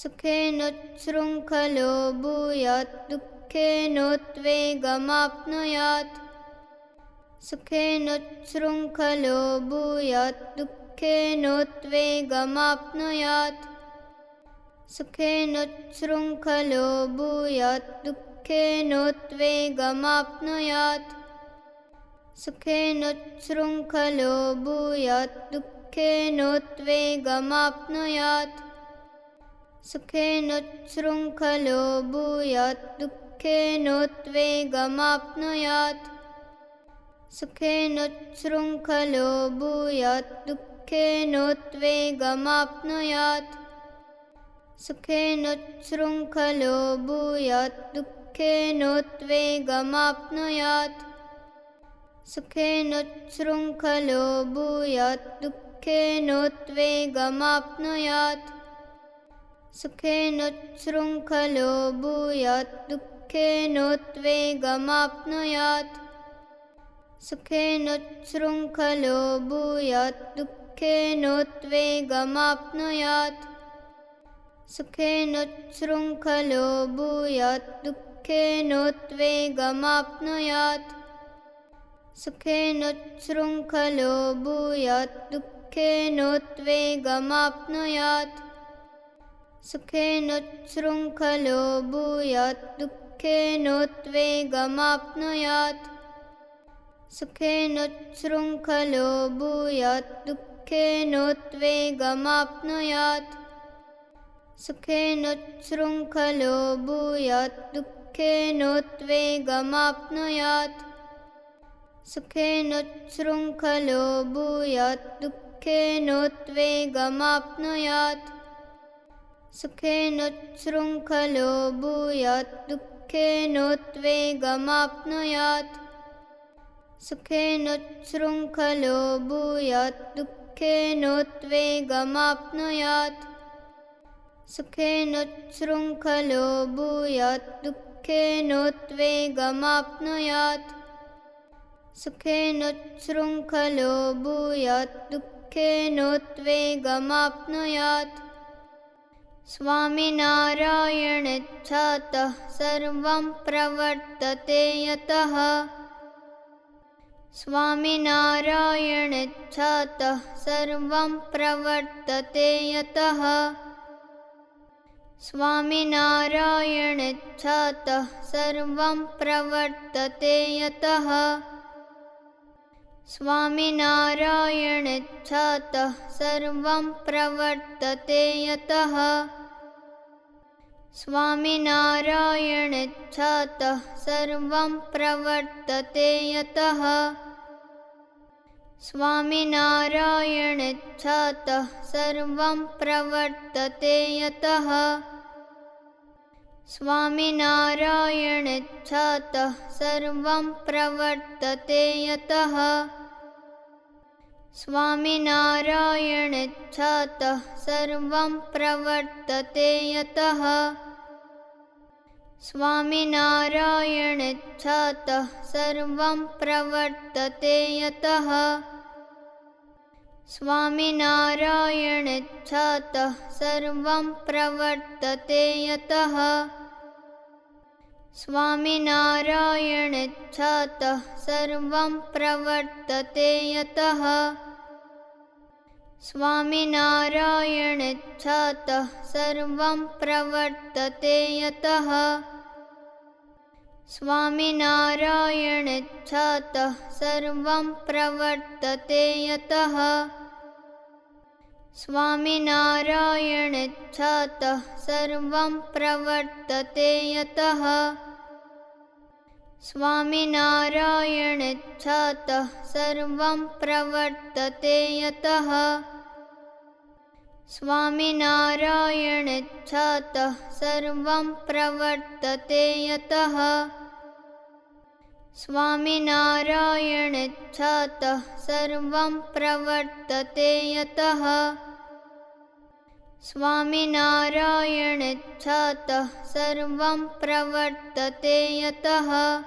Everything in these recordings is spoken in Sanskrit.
सुखेनोच्छृङ्खलो भूयात् दुःखेनोद्वेगमाप्नुयात् सुखेनोच्छृङ्खलो भूयात् दुःखेनोद्वेगमाप्नुयात् सुखेनोच्छृङ्खलो भूयात् दुःखेनोद्वेगमाप्नुयात् सुखेनोच्छृङ्खलो भूयात् दुःखेनोद्वेगमाप्नुयात् सुखेनोच्छृङ्खलो भूयात् दुःखेनोद्वेगमाप्नुयात्। सुखेनोच्छृङ्खलो भूयात् दुःखेनोद्वेगमाप्नुयात्। सुखेनोच्छृङ्खलो भूयात् दुःखेनोद्वेगमाप्नुयात्। सुखेनोच्छृङ्खलो भूयात् दुःखेनोद्वेगमाप्नुयात् सुखेनोच्छृङ्खलो भूयात् दुःखेनोद्वेगमाप्नुयात्। सुखेनोच्छृङ्खलो भूयात् दुःखेनोद्वेगमाप्नुयात्। सुखेनोच्छृङ्खलो भूयात् दुःखेनोद्वेगमाप्नुयात्। सुखेनोच्छृङ्खलो भूयात् दुःखेनोद्वेगमाप्नुयात् सुखेनोच्छृङ्खलो भूयात् दुःखेनोद्वेगमाप्नुयात्। सुखेनोच्छृङ्खलो भूयात् दुःखेनोद्वेगमाप्नुयात्। सुखेनोच्छृङ्खलो भूयात् दुःखेनोद्वेगमाप्नुयात्। सुखेनोच्छृङ्खलो भूयात् दुःखेनोद्वेगमाप्नुयात् सुखेनोच्छृङ्खलो भूयात् दुःखेनोद्वेगमाप्नुयात्। सुखेनोच्छृङ्खलो भूयात् दुःखेनोद्वेगमाप्नुयात्। सुखेनोच्छृङ्खलो भूयात् दुःखेनोद्वेगमाप्नुयात्। सुखेनोच्छृङ्खलो भूयात् दुःखेनोद्वेगमाप्नुयात् स्वामिनारायणच्छातः सर्वं प्रवर्तते यतः। स्वामिनारायणच्छातः सर्वं प्रवर्तते यतः। स्वामिनारायणच्छातः सर्वं प्रवर्तते यतः। स्वामिनारायणच्छातः सर्वं प्रवर्तते यतः स्वामिनारायणच्छातः सर्वं प्रवर्तते यतः। स्वामिनारायणच्छातः सर्वं प्रवर्तते यतः। स्वामिनारायणच्छातः सर्वं प्रवर्तते यतः स्वामिनारायणच्छातः सर्वं प्रवर्तते यतः। स्वामिनारायणच्छातः सर्वं प्रवर्तते यतः। स्वामिनारायणच्छातः सर्वं प्रवर्तते यतः। स्वामिनारायणच्छातः सर्वं प्रवर्तते यतः स्वामिनारायणच्छातः सर्वं प्रवर्तते यतः। स्वामिनारायणच्छातः सर्वं प्रवर्तते यतः। स्वामिनारायणच्छातः सर्वं प्रवर्तते यतः स्वामिनारायणच्छातः सर्वं प्रवर्तते यतः। स्वामिनारायणच्छातः सर्वं प्रवर्तते यतः। स्वामिनारायणच्छातः सर्वं प्रवर्तते यतः स्वामिनारायणच्छातः सर्वं प्रवर्तते यतः।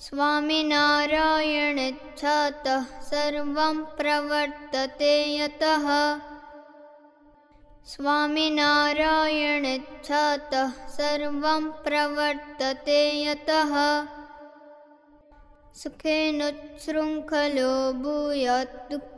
स्वामिनारायणच्छातः सर्वं प्रवर्तते यतः। स्वामिनारायणेच्छातः सर्वं प्रवर्तते यतः। सुखेनोच्छृङ्खलो भूयात्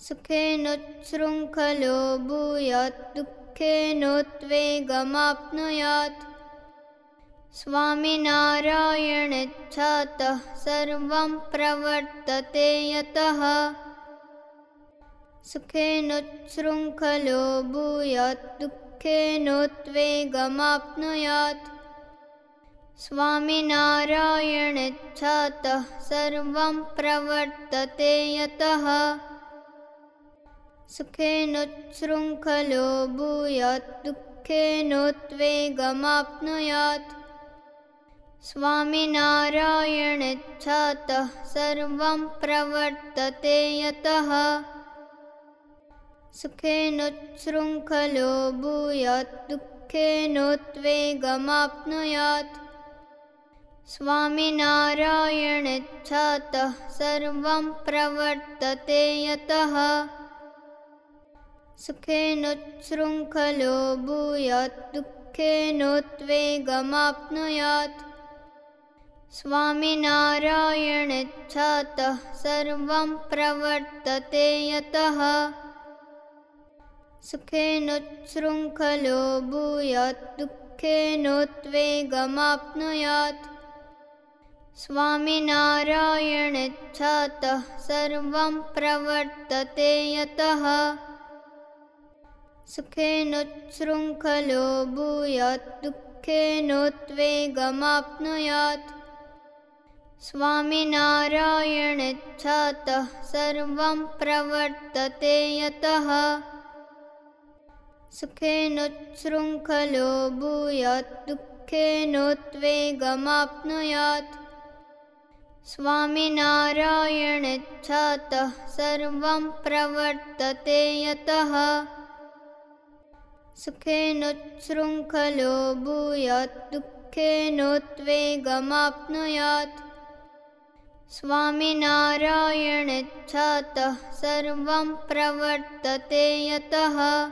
सुखेनोच्छृङ्खलो भूयात् दुःखेनोद्वेगमाप्नुयात्। स्वामिनारायणेच्छातः सर्वं प्रवर्तते यतः। सुखेनोच्छृङ्खलो भूयात् दुःखेनोद्वेगमाप्नुयात्। स्वामिनारायणेच्छातः सर्वं प्रवर्तते यतः सुखेनोच्छृङ्खलो भूयात् दुःखेनोद्वेगमाप्नुयात्। स्वामिनारायणेच्छातः सर्वं प्रवर्तते यतः। सुखेनोच्छृङ्खलो भूयात् दुःखेनोद्वेगमाप्नुयात्। स्वामिनारायणेच्छातः सर्वं प्रवर्तते यतः सुखेनोच्छृङ्खलो भूयात् दुःखेनोद्वेगमाप्नुयात्। स्वामिनारायणेच्छातः सर्वं प्रवर्तते यतः। सुखेनोच्छृङ्खलो भूयात् दुःखेनोद्वेगमाप्नुयात्। स्वामिनारायणेच्छातः सर्वं प्रवर्तते यतः सुखेनोच्छृङ्खलो भूयात् दुःखेनोद्वेगमाप्नुयात्। स्वामिनारायणेच्छातः सर्वं प्रवर्तते यतः। सुखेनोच्छृङ्खलो भूयात् दुःखेनोद्वेगमाप्नुयात्। स्वामिनारायणेच्छातः सर्वं प्रवर्तते यतः सुखेनोच्छृङ्खलो भूयात् दुःखेनोद्वेगमाप्नुयात्। स्वामिनारायणेच्छातः, सर्वं प्रवर्तते यतः।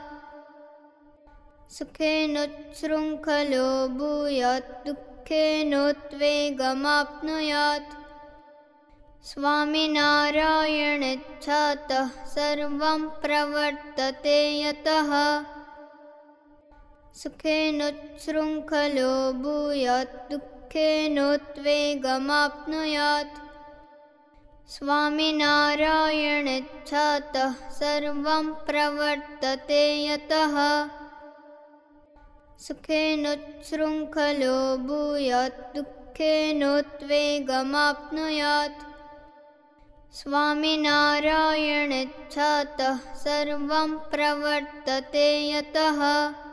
सुखेनोच्छृङ्खलो भूयात् दुःखेनोद्वेगमाप्नुयात्। स्वामिनारायणेच्छातः, सुखेनोच्छृङ्खलो भूयात् दुःखेनोद्वेगमाप्नुयात् स्वामिनारायणेच्छातः, ''''''''''''''''''''''''''''''''''''''''''''''''''''''''''''''''''''''''''''''''''''''''''''''''''''''''''''''''''''''''''''''''''' सर्वं प्रवर्तते यतः। सुखेनोच्छृङ्खलो भूयात् दुःखेनोद्वेगमाप्नुयात् स्वामिनारायणेच्छातः, ''''''''''''''''''''''''''''''''''''''''''''''''''''''''''''''''''''''''''''''''''''''''